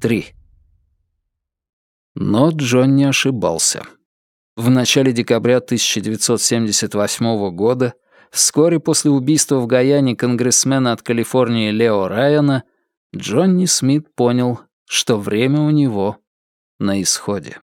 три. Но Джон не ошибался. В начале декабря 1978 года, вскоре после убийства в Гаяне конгрессмена от Калифорнии Лео Райана, Джонни Смит понял, что время у него на исходе.